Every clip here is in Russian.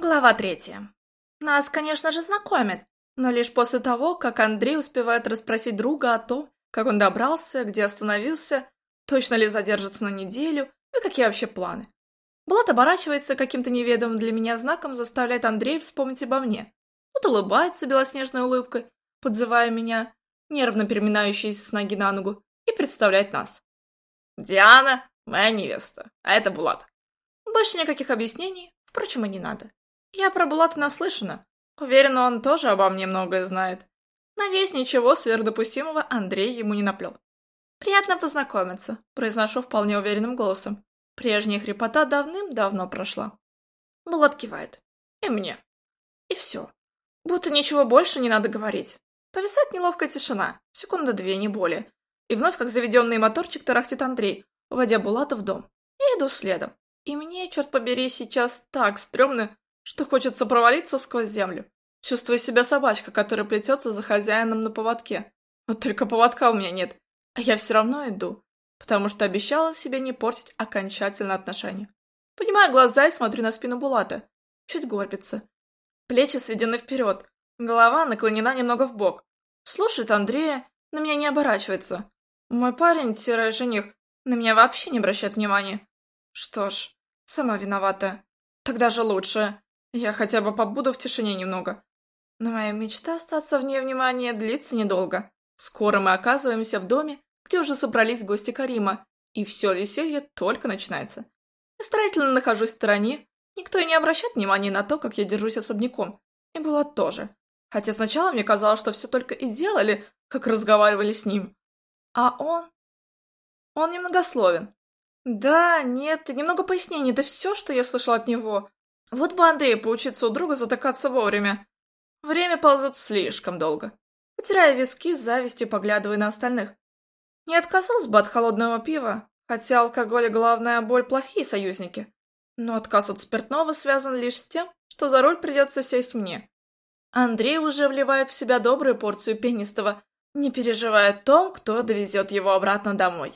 Глава третья. Нас, конечно же, знакомят, но лишь после того, как Андрей успевает расспросить друга о том, как он добрался, где остановился, точно ли задержится на неделю и какие вообще планы. Булат оборачивается каким-то неведомым для меня знаком, заставляет Андрея вспомнить обо мне. Вот улыбается белоснежной улыбкой, подзывая меня, нервно переминающийся с ноги на ногу, и представляет нас. «Диана, моя невеста, а это Булат». Больше никаких объяснений, впрочем, и не надо. Я про Булата наслышана. Уверена, он тоже обо мне многое знает. Надеюсь, ничего сверхдопустимого Андрей ему не наплел. «Приятно познакомиться», — произношу вполне уверенным голосом. Прежняя хрипота давным-давно прошла. Булат кивает. И мне. И все. Будто ничего больше не надо говорить. Повисает неловкая тишина, секунда две, не более. И вновь, как заведенный моторчик, тарахтит Андрей, уводя Булата в дом. Я иду следом. И мне, черт побери, сейчас так стрёмно, что хочется провалиться сквозь землю. Чувствую себя собачка, которая плетется за хозяином на поводке. Вот только поводка у меня нет, а я все равно иду, потому что обещала себе не портить окончательно отношения. Поднимаю глаза и смотрю на спину Булата. Чуть горбится. Плечи сведены вперед, голова наклонена немного в бок. Слушает Андрея, на меня не оборачивается. Мой парень, серый жених, на меня вообще не обращает внимания. Что ж, сама виновата. Тогда же лучше. Я хотя бы побуду в тишине немного. Но моя мечта остаться вне внимания длится недолго. Скоро мы оказываемся в доме, где уже собрались гости Карима, и все веселье только начинается. Я старательно нахожусь в стороне, никто и не обращает внимания на то, как я держусь особняком. И было тоже. Хотя сначала мне казалось, что все только и делали, как разговаривали с ним. А он... Он немногословен. Да, нет, немного пояснений, да все, что я слышал от него. Вот бы Андрею поучиться у друга затыкаться вовремя. Время ползет слишком долго. Потирая виски, с завистью поглядывая на остальных. Не отказалась бы от холодного пива, хотя алкоголь и головная боль плохие союзники. Но отказ от спиртного связан лишь с тем, что за руль придется сесть мне. Андрей уже вливает в себя добрую порцию пенистого, не переживая о том, кто довезет его обратно домой.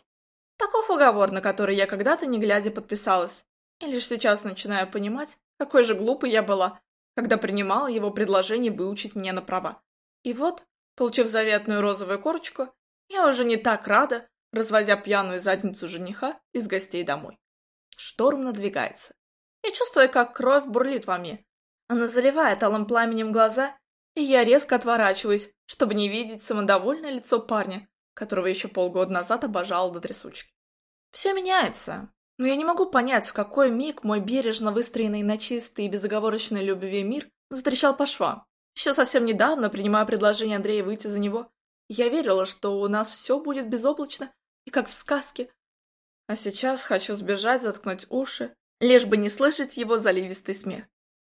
Таков уговор, на который я когда-то не глядя подписалась. И лишь сейчас начинаю понимать, какой же глупой я была, когда принимала его предложение выучить меня на права. И вот, получив заветную розовую корочку, я уже не так рада, развозя пьяную задницу жениха из гостей домой. Шторм надвигается. Я чувствую, как кровь бурлит во мне. Она заливает алым пламенем глаза, и я резко отворачиваюсь, чтобы не видеть самодовольное лицо парня, которого еще полгода назад обожала до трясучки. Все меняется, но я не могу понять, в какой миг мой бережно выстроенный на чистой и безоговорочной любви мир встречал по швам. Еще совсем недавно, принимая предложение Андрея выйти за него, я верила, что у нас все будет безоблачно и как в сказке. А сейчас хочу сбежать, заткнуть уши, лишь бы не слышать его заливистый смех.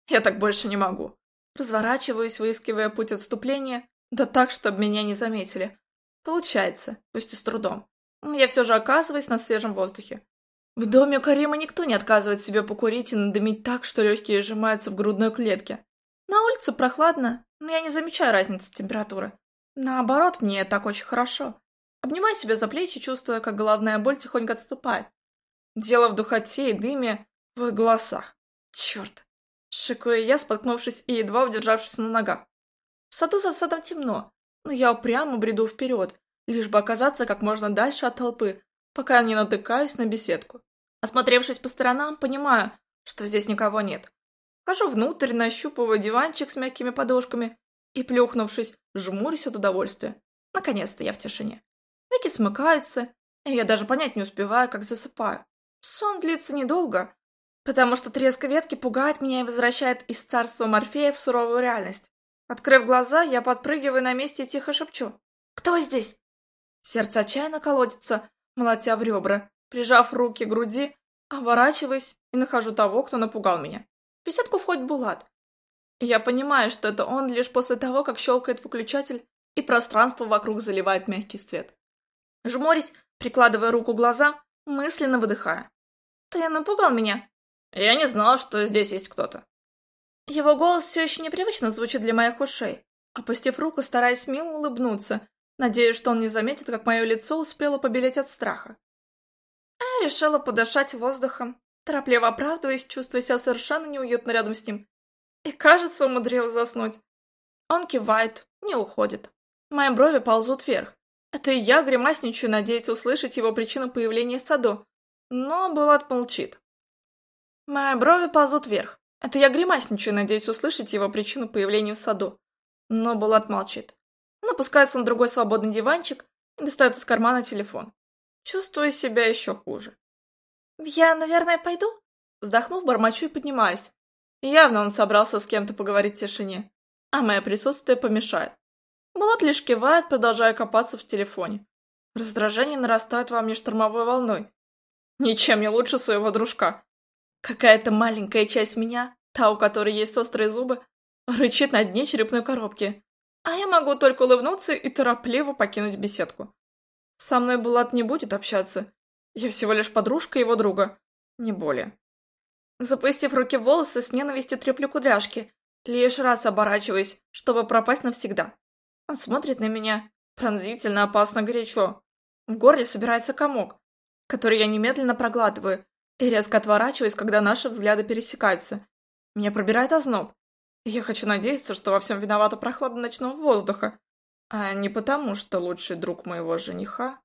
Я так больше не могу. Разворачиваюсь, выискивая путь отступления, да так, чтобы меня не заметили. Получается, пусть и с трудом. Я все же оказываюсь на свежем воздухе. В доме Карима никто не отказывает себе покурить и надымить так, что легкие сжимаются в грудной клетке. На улице прохладно, но я не замечаю разницы температуры. Наоборот, мне так очень хорошо. Обнимаю себя за плечи, чувствуя, как головная боль тихонько отступает. Дело в духоте и дыме в голосах. Черт. Шикаю я, споткнувшись и едва удержавшись на ногах. В саду за садом темно, но я упрямо бреду вперед, лишь бы оказаться как можно дальше от толпы, пока не натыкаюсь на беседку. Осмотревшись по сторонам, понимаю, что здесь никого нет. Хожу внутрь, нащупываю диванчик с мягкими подушками и, плюхнувшись, жмурюсь от удовольствия. Наконец-то я в тишине. Веки смыкаются, и я даже понять не успеваю, как засыпаю. Сон длится недолго, потому что треск ветки пугает меня и возвращает из царства Морфея в суровую реальность. Открыв глаза, я подпрыгиваю на месте и тихо шепчу. «Кто здесь?» Сердце отчаянно колодится, молотя в ребра, прижав руки к груди, оборачиваясь и нахожу того, кто напугал меня. Беседку входит Булат. я понимаю, что это он лишь после того, как щелкает выключатель, и пространство вокруг заливает мягкий свет. Жмурясь, прикладывая руку к глазам, мысленно выдыхая. «Ты напугал меня?» «Я не знал, что здесь есть кто-то». Его голос все еще непривычно звучит для моих ушей. Опустив руку, стараясь мило улыбнуться, Надеюсь, что он не заметит, как мое лицо успело побелеть от страха. А я решила подышать воздухом, торопливо оправдываясь, чувствуя себя совершенно неуютно рядом с ним. и, кажется, умудрилась заснуть. Он кивает, не уходит. Мои брови ползут вверх. Это я гримасничаю, надеясь услышать его причину появления в саду. Но Булат молчит. Мои брови ползут вверх. Это я гримасничаю, надеясь услышать его причину появления в саду. Но Булат молчит. Он опускается на другой свободный диванчик и достает из кармана телефон. Чувствую себя еще хуже. «Я, наверное, пойду?» Вздохнув, бормочу и поднимаюсь. Явно он собрался с кем-то поговорить в тишине, а мое присутствие помешает. Булат лишь кивает, продолжая копаться в телефоне. Раздражение нарастает во мне штормовой волной. Ничем не лучше своего дружка. Какая-то маленькая часть меня, та, у которой есть острые зубы, рычит на дне черепной коробки. А я могу только улыбнуться и торопливо покинуть беседку. Со мной Булат не будет общаться. Я всего лишь подружка его друга. Не более. Запустив руки в волосы, с ненавистью треплю кудряшки. Лишь раз оборачиваюсь, чтобы пропасть навсегда. Он смотрит на меня. Пронзительно, опасно, горячо. В горле собирается комок, который я немедленно проглатываю, и резко отворачиваюсь, когда наши взгляды пересекаются. Меня пробирает озноб. Я хочу надеяться, что во всем виновата прохлада ночного воздуха, а не потому, что лучший друг моего жениха